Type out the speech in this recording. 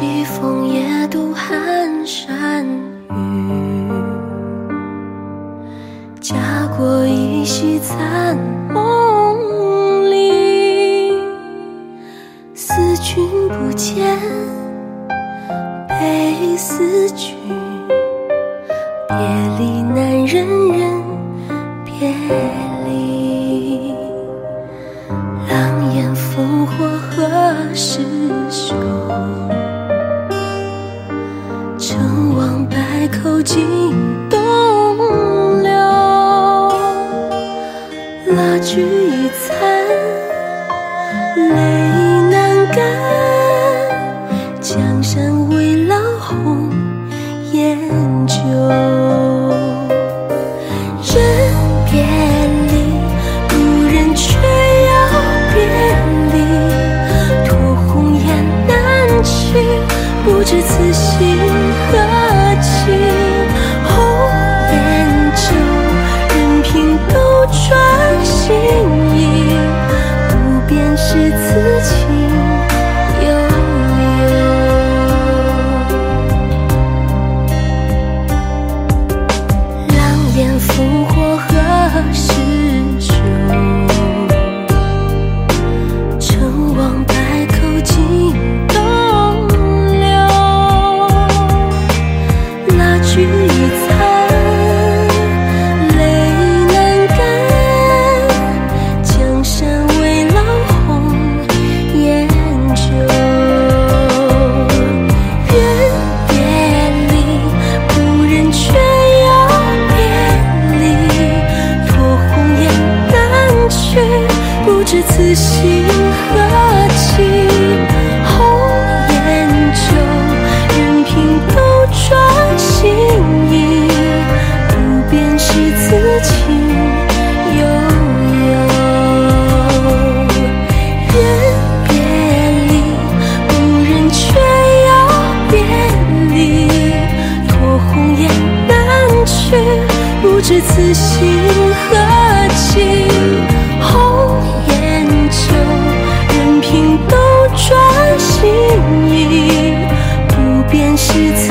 西风夜渡寒山雨，家国依稀残梦里。思君不见，悲思君。别离难忍忍别离，狼烟烽火何时休？败寇尽东流，蜡炬已残，泪难干，江山未老红颜旧。人别离，故人却要别离，托鸿雁南去，不知此心此心何寄。红颜旧，任凭斗转星移，不变是此情悠悠。人别离，故人却要别离，托鸿雁南去，不知此心何 случится.